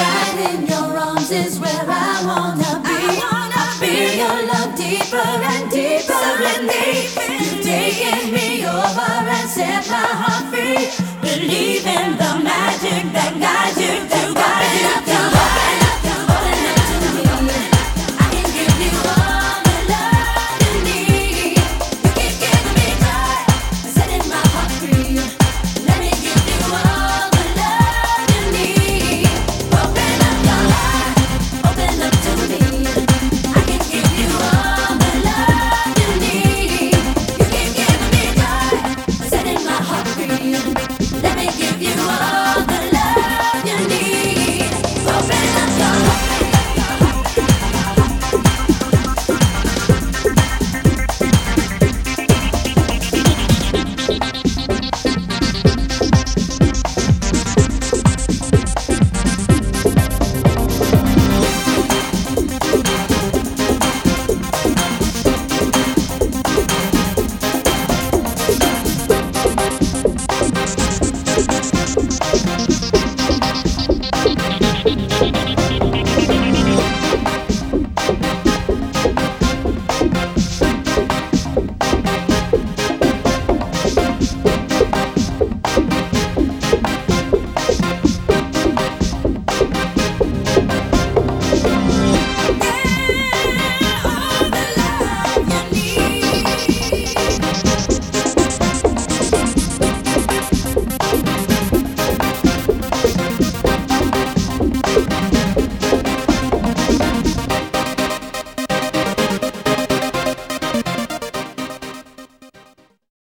Right in your arms is where I wanna be. I wanna feel your love deeper and deeper and deeper. You take me over and set my heart free. Believe in the magic that guides you. To